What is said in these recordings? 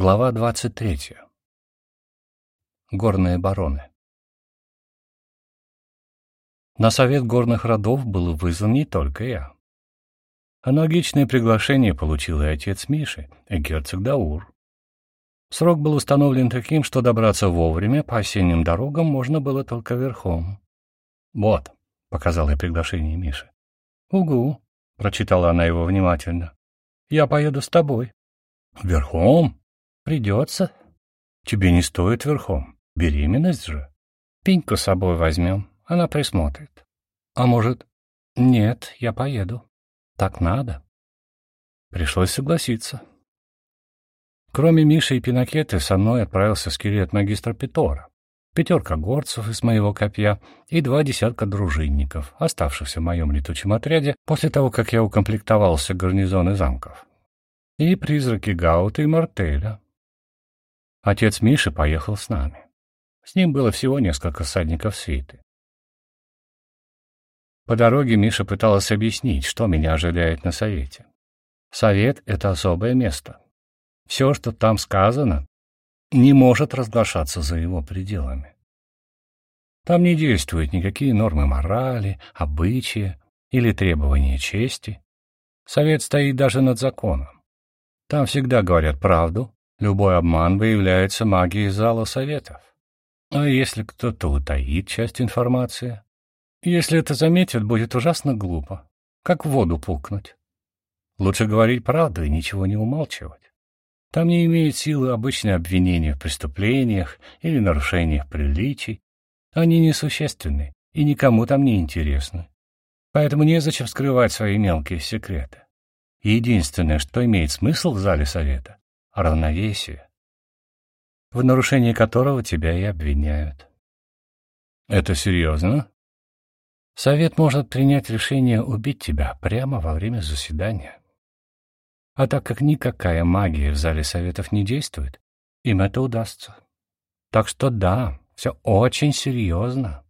Глава 23. Горные бароны. На совет горных родов был вызван не только я. Аналогичное приглашение получил и отец Миши, и герцог Даур. Срок был установлен таким, что добраться вовремя по осенним дорогам можно было только верхом. «Вот», — показал я приглашение Миши. «Угу», — прочитала она его внимательно. «Я поеду с тобой». «Верхом?» Придется. Тебе не стоит верхом. Беременность же. Пеньку с собой возьмем, она присмотрит. А может... Нет, я поеду. Так надо. Пришлось согласиться. Кроме Миши и Пинакеты, со мной отправился скелет магистра Петора, пятерка горцев из моего копья и два десятка дружинников, оставшихся в моем летучем отряде после того, как я укомплектовался гарнизоны замков. И призраки Гаута и Мартеля, Отец Миши поехал с нами. С ним было всего несколько всадников свиты. По дороге Миша пыталась объяснить, что меня ожидает на совете. Совет — это особое место. Все, что там сказано, не может разглашаться за его пределами. Там не действуют никакие нормы морали, обычаи или требования чести. Совет стоит даже над законом. Там всегда говорят правду, Любой обман выявляется магией зала советов. А если кто-то утаит часть информации? Если это заметят, будет ужасно глупо. Как в воду пукнуть. Лучше говорить правду и ничего не умалчивать. Там не имеют силы обычные обвинения в преступлениях или нарушениях приличий. Они несущественны и никому там не интересны. Поэтому незачем скрывать свои мелкие секреты. Единственное, что имеет смысл в зале совета, равновесие, в нарушении которого тебя и обвиняют. Это серьезно? Совет может принять решение убить тебя прямо во время заседания. А так как никакая магия в зале советов не действует, им это удастся. Так что да, все очень серьезно.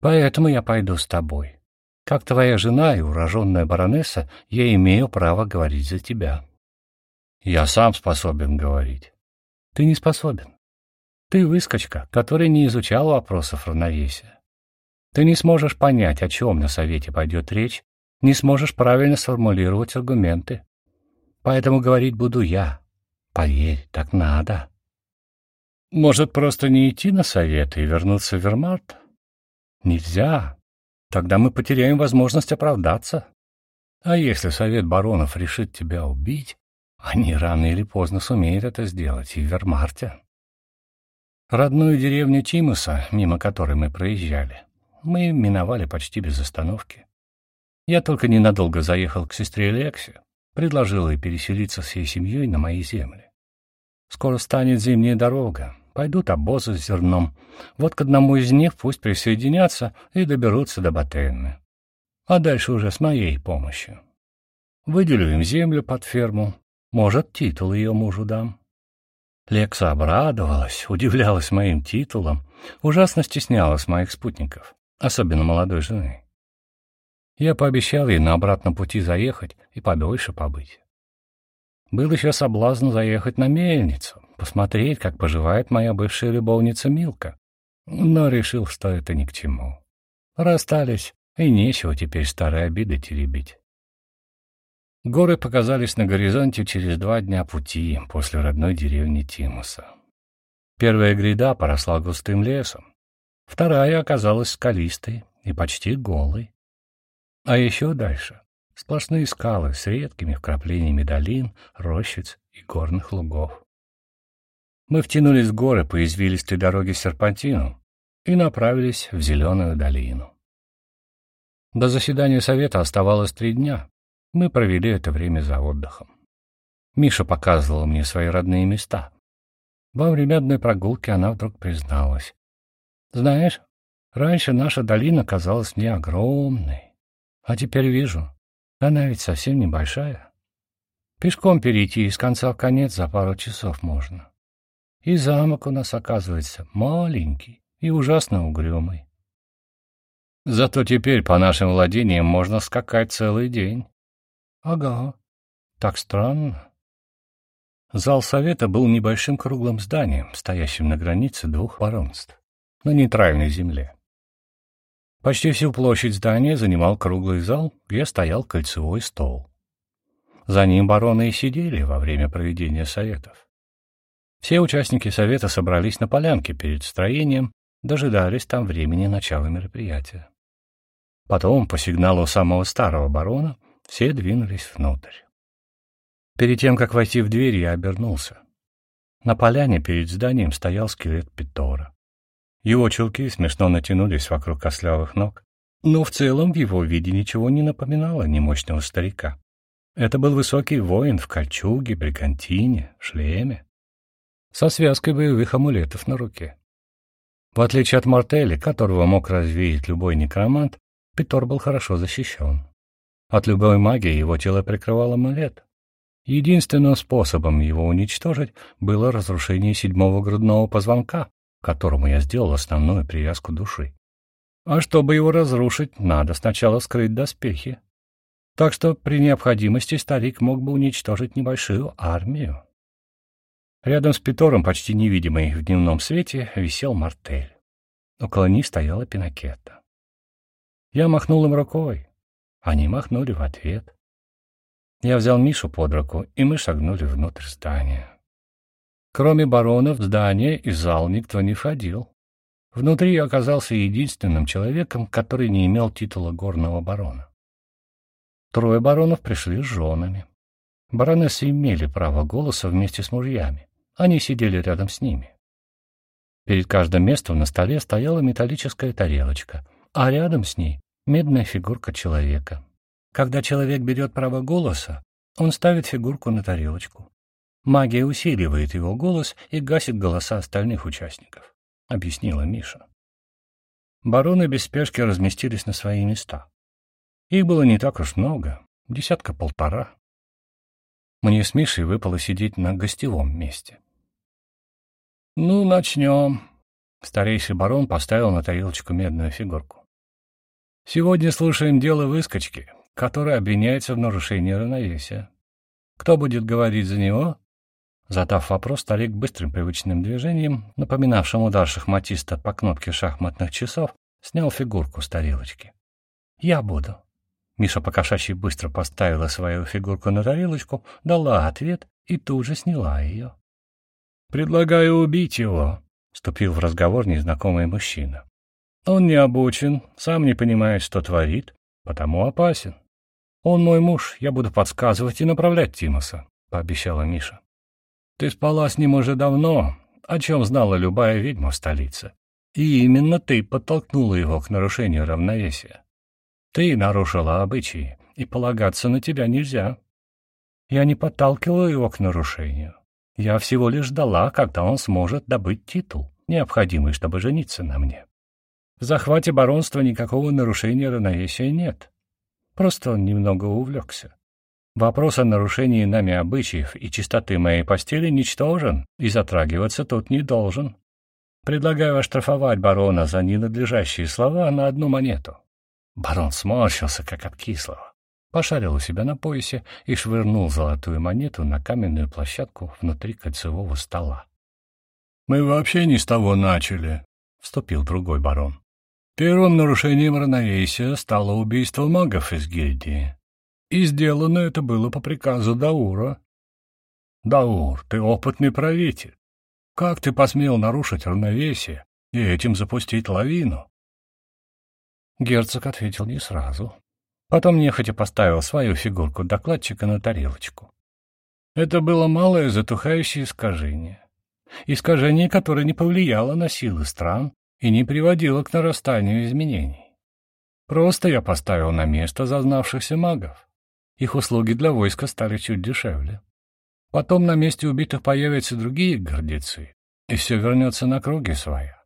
Поэтому я пойду с тобой. Как твоя жена и уроженная баронесса, я имею право говорить за тебя. Я сам способен говорить. Ты не способен. Ты выскочка, который не изучал вопросов равновесия. Ты не сможешь понять, о чем на совете пойдет речь, не сможешь правильно сформулировать аргументы. Поэтому говорить буду я. Поверь, так надо. Может, просто не идти на совет и вернуться в Вермарт? Нельзя. Тогда мы потеряем возможность оправдаться. А если совет баронов решит тебя убить, они рано или поздно сумеют это сделать и в Вермарте. Родную деревню Тимуса, мимо которой мы проезжали, мы миновали почти без остановки. Я только ненадолго заехал к сестре Лексе, предложил ей переселиться всей семьей на мои земли. Скоро станет зимняя дорога, пойдут обозы с зерном. Вот к одному из них пусть присоединятся и доберутся до Батенны. А дальше уже с моей помощью. Выделю им землю под ферму, может, титул ее мужу дам. Лекса обрадовалась, удивлялась моим титулам, ужасно стеснялась моих спутников, особенно молодой жены. Я пообещал ей на обратном пути заехать и подольше побыть. Был еще соблазн заехать на мельницу, посмотреть, как поживает моя бывшая любовница Милка, но решил, что это ни к чему. Расстались, и нечего теперь старые обиды теребить. Горы показались на горизонте через два дня пути после родной деревни Тимуса. Первая гряда поросла густым лесом, вторая оказалась скалистой и почти голой. А еще дальше — сплошные скалы с редкими вкраплениями долин, рощиц и горных лугов. Мы втянулись в горы по извилистой дороге Серпантину и направились в Зеленую долину. До заседания совета оставалось три дня, мы провели это время за отдыхом. Миша показывала мне свои родные места. Во время одной прогулки она вдруг призналась. «Знаешь, раньше наша долина казалась мне огромной, а теперь вижу, она ведь совсем небольшая. Пешком перейти из конца в конец за пару часов можно. И замок у нас, оказывается, маленький и ужасно угрюмый. Зато теперь по нашим владениям можно скакать целый день. Ага. Так странно. Зал совета был небольшим круглым зданием, стоящим на границе двух баронств, на нейтральной земле. Почти всю площадь здания занимал круглый зал, где стоял кольцевой стол. За ним бароны и сидели во время проведения советов. Все участники совета собрались на полянке перед строением, дожидались там времени начала мероприятия. Потом, по сигналу самого старого барона, все двинулись внутрь. Перед тем, как войти в дверь, я обернулся. На поляне перед зданием стоял скелет Питора. Его чулки смешно натянулись вокруг кослявых ног, но в целом в его виде ничего не напоминало немощного старика. Это был высокий воин в кольчуге, бригантине, шлеме, со связкой боевых амулетов на руке. В отличие от Мартели, которого мог развеять любой некромант, Питор был хорошо защищен. От любой магии его тело прикрывал амулет, Единственным способом его уничтожить было разрушение седьмого грудного позвонка, которому я сделал основную привязку души. А чтобы его разрушить, надо сначала скрыть доспехи. Так что при необходимости старик мог бы уничтожить небольшую армию. Рядом с Питором, почти невидимый в дневном свете, висел мартель. Около них стояла пинакета. Я махнул им рукой. Они махнули в ответ. Я взял Мишу под руку, и мы шагнули внутрь здания. Кроме барона в здание и зал никто не входил. Внутри я оказался единственным человеком, который не имел титула горного барона. Трое баронов пришли с женами. Баронессы имели право голоса вместе с мужьями. Они сидели рядом с ними. Перед каждым местом на столе стояла металлическая тарелочка, а рядом с ней медная фигурка человека. Когда человек берет право голоса, он ставит фигурку на тарелочку. Магия усиливает его голос и гасит голоса остальных участников, — объяснила Миша. Бароны без спешки разместились на свои места. Их было не так уж много, десятка-полтора. Мне с Мишей выпало сидеть на гостевом месте. «Ну, начнем», — старейший барон поставил на тарелочку медную фигурку. «Сегодня слушаем дело выскочки, который обвиняется в нарушении равновесия. Кто будет говорить за него? Задав вопрос, старик быстрым привычным движением, напоминавшим удар шахматиста по кнопке шахматных часов, снял фигурку с тарелочки. «Я буду». Миша покошачьи быстро поставила свою фигурку на тарелочку, дала ответ и тут же сняла ее. «Предлагаю убить его», — вступил в разговор незнакомый мужчина. «Он не обучен, сам не понимает, что творит, потому опасен. Он мой муж, я буду подсказывать и направлять Тимоса, — пообещала Миша. Ты спала с ним уже давно, о чем знала любая ведьма в столице. И именно ты подтолкнула его к нарушению равновесия. Ты нарушила обычаи, и полагаться на тебя нельзя. Я не подталкивала его к нарушению. Я всего лишь ждала, когда он сможет добыть титул, необходимый, чтобы жениться на мне. В захвате баронства никакого нарушения равновесия нет. Просто он немного увлекся. Вопрос о нарушении нами обычаев и чистоты моей постели ничтожен и затрагиваться тут не должен. Предлагаю оштрафовать барона за ненадлежащие слова на одну монету. Барон сморщился, как от кислого. Пошарил у себя на поясе и швырнул золотую монету на каменную площадку внутри кольцевого стола. «Мы вообще не с того начали», — вступил другой барон. Первым нарушением равновесия стало убийство магов из гильдии. И сделано это было по приказу Даура. Даур, ты опытный правитель. Как ты посмел нарушить равновесие и этим запустить лавину? Герцог ответил не сразу. Потом нехотя поставил свою фигурку докладчика на тарелочку. Это было малое затухающее искажение. Искажение, которое не повлияло на силы стран, и не приводило к нарастанию изменений. Просто я поставил на место зазнавшихся магов. Их услуги для войска стали чуть дешевле. Потом на месте убитых появятся другие гордецы, и все вернется на круги своя.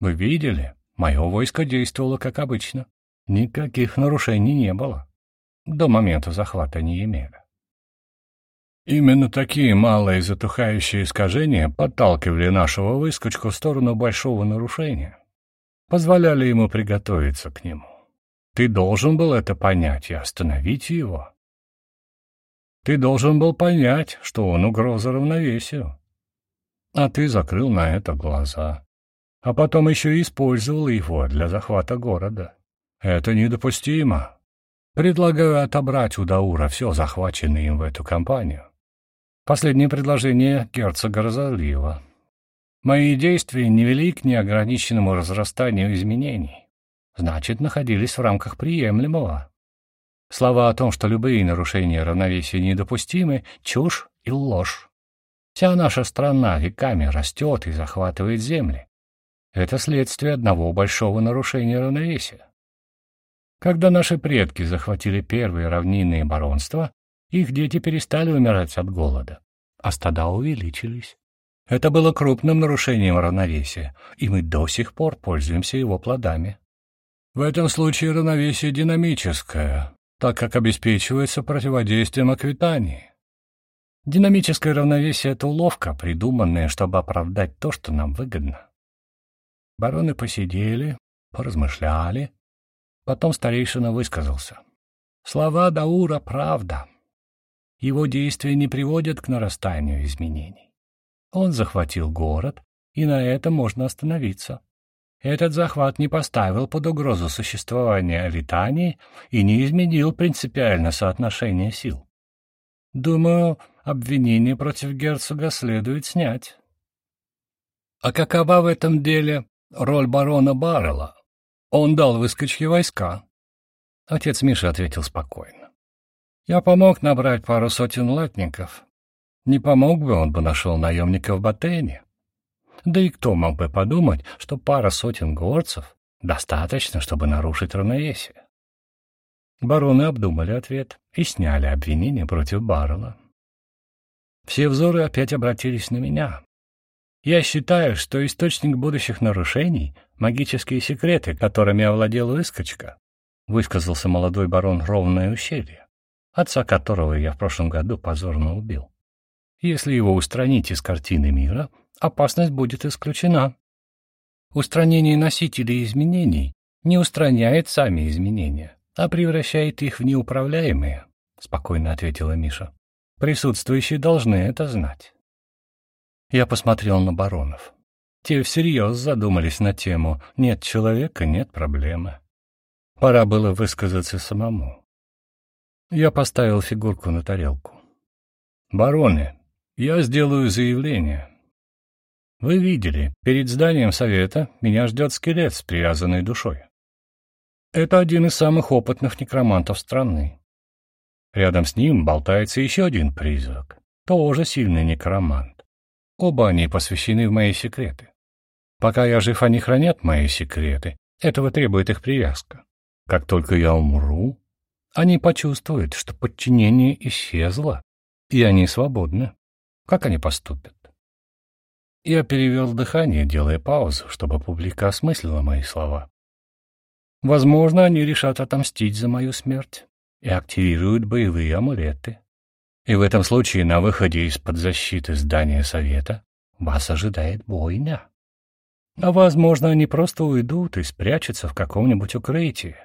Вы видели, мое войско действовало как обычно. Никаких нарушений не было. До момента захвата не имели. Именно такие малые затухающие искажения подталкивали нашего выскочку в сторону большого нарушения, позволяли ему приготовиться к нему. Ты должен был это понять и остановить его. Ты должен был понять, что он угроза равновесию. А ты закрыл на это глаза. А потом еще и использовал его для захвата города. Это недопустимо. Предлагаю отобрать у Даура все захваченное им в эту кампанию. Последнее предложение герцога разозлило. Мои действия не вели к неограниченному разрастанию изменений. Значит, находились в рамках приемлемого. Слова о том, что любые нарушения равновесия недопустимы, чушь и ложь. Вся наша страна веками растет и захватывает земли. Это следствие одного большого нарушения равновесия. Когда наши предки захватили первые равнинные баронства, их дети перестали умирать от голода, а стада увеличились. Это было крупным нарушением равновесия, и мы до сих пор пользуемся его плодами. В этом случае равновесие динамическое, так как обеспечивается противодействием аквитании. Динамическое равновесие — это уловка, придуманная, чтобы оправдать то, что нам выгодно. Бароны посидели, поразмышляли. Потом старейшина высказался. Слова Даура — правда. Его действия не приводят к нарастанию изменений. Он захватил город, и на этом можно остановиться. Этот захват не поставил под угрозу существования Литании и не изменил принципиально соотношение сил. Думаю, обвинение против герцога следует снять. А какова в этом деле роль барона Баррелла? Он дал выскочке войска. Отец Миша ответил спокойно. Я помог набрать пару сотен латников. Не помог бы, он бы нашел наемника в Батене. Да и кто мог бы подумать, что пара сотен горцев достаточно, чтобы нарушить равновесие? Бароны обдумали ответ и сняли обвинение против Баррелла. Все взоры опять обратились на меня. Я считаю, что источник будущих нарушений — магические секреты, которыми овладел выскочка, — высказался молодой барон Ровное ущелье, отца которого я в прошлом году позорно убил. Если его устранить из картины мира, опасность будет исключена. Устранение носителей изменений не устраняет сами изменения, а превращает их в неуправляемые, — спокойно ответила Миша. Присутствующие должны это знать. Я посмотрел на баронов. Те всерьез задумались на тему «нет человека, нет проблемы». Пора было высказаться самому. Я поставил фигурку на тарелку. «Бароны, я сделаю заявление. Вы видели, перед зданием совета меня ждет скелет с привязанной душой. Это один из самых опытных некромантов страны. Рядом с ним болтается еще один призрак, тоже сильный некромант. Оба они посвящены в мои секреты. Пока я жив, они хранят мои секреты. Этого требует их привязка. Как только я умру, они почувствуют, что подчинение исчезло, и они свободны. Как они поступят? Я перевел дыхание, делая паузу, чтобы публика осмыслила мои слова. Возможно, они решат отомстить за мою смерть и активируют боевые амулеты. И в этом случае на выходе из-под защиты здания Совета вас ожидает бойня. А возможно, они просто уйдут и спрячутся в каком-нибудь укрытии,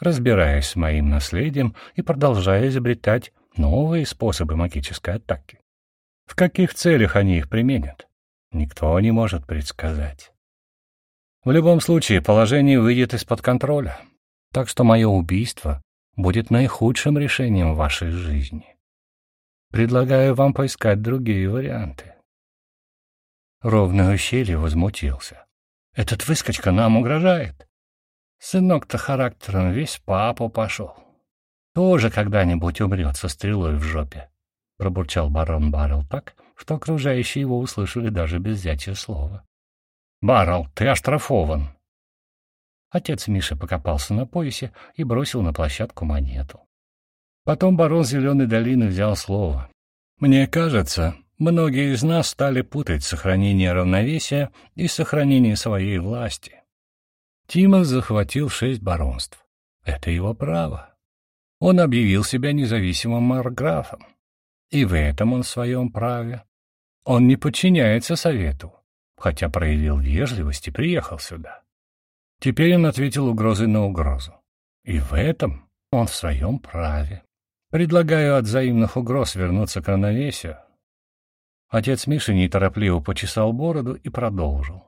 разбираясь с моим наследием и продолжая изобретать новые способы магической атаки. В каких целях они их применят? Никто не может предсказать. В любом случае, положение выйдет из-под контроля, так что мое убийство будет наихудшим решением вашей жизни. Предлагаю вам поискать другие варианты. Ровное ущелье возмутился. Этот выскочка нам угрожает. Сынок-то характером весь папу пошел. Тоже когда-нибудь умрет со стрелой в жопе пробурчал барон Баррелл так, что окружающие его услышали даже без взятия слова. «Баррелл, ты оштрафован!» Отец Миши покопался на поясе и бросил на площадку монету. Потом барон Зеленой долины взял слово. «Мне кажется, многие из нас стали путать сохранение равновесия и сохранение своей власти. Тимон захватил шесть баронств. Это его право. Он объявил себя независимым марграфом. И в этом он в своем праве. Он не подчиняется совету, хотя проявил вежливость и приехал сюда. Теперь он ответил угрозой на угрозу. И в этом он в своем праве. Предлагаю от взаимных угроз вернуться к равновесию. Отец Миши неторопливо почесал бороду и продолжил.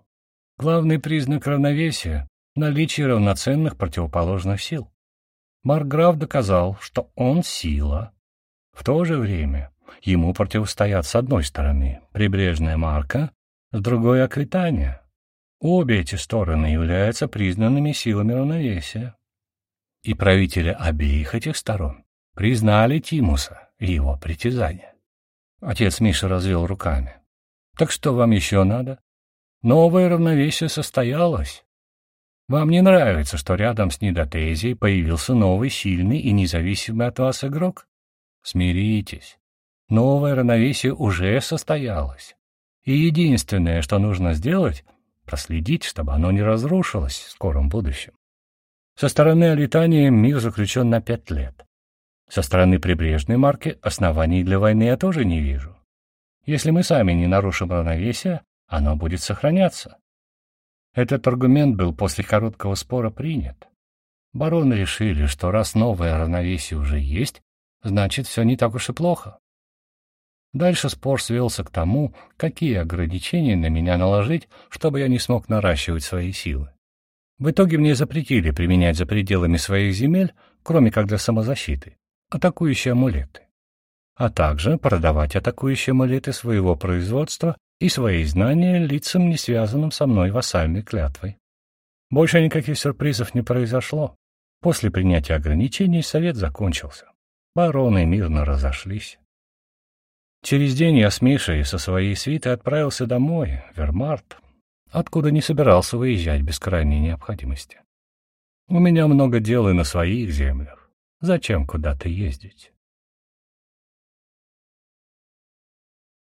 Главный признак равновесия — наличие равноценных противоположных сил. Марграф доказал, что он — сила. В то же время ему противостоят с одной стороны прибрежная марка, с другой — Аквитания. Обе эти стороны являются признанными силами равновесия. И правители обеих этих сторон признали Тимуса и его притязания. Отец Миша развел руками. «Так что вам еще надо? Новое равновесие состоялось. Вам не нравится, что рядом с Нидотезией появился новый, сильный и независимый от вас игрок? Смиритесь. Новое равновесие уже состоялось. И единственное, что нужно сделать, проследить, чтобы оно не разрушилось в скором будущем. Со стороны Алитании мир заключен на пять лет. Со стороны прибрежной марки оснований для войны я тоже не вижу. Если мы сами не нарушим равновесие, оно будет сохраняться. Этот аргумент был после короткого спора принят. Бароны решили, что раз новое равновесие уже есть, значит, все не так уж и плохо. Дальше спор свелся к тому, какие ограничения на меня наложить, чтобы я не смог наращивать свои силы. В итоге мне запретили применять за пределами своих земель, кроме как для самозащиты, атакующие амулеты, а также продавать атакующие амулеты своего производства и свои знания лицам, не связанным со мной вассальной клятвой. Больше никаких сюрпризов не произошло. После принятия ограничений совет закончился. Бароны мирно разошлись. Через день я с Мишей со своей свитой отправился домой, в Вермарт, откуда не собирался выезжать без крайней необходимости. У меня много дел и на своих землях. Зачем куда-то ездить?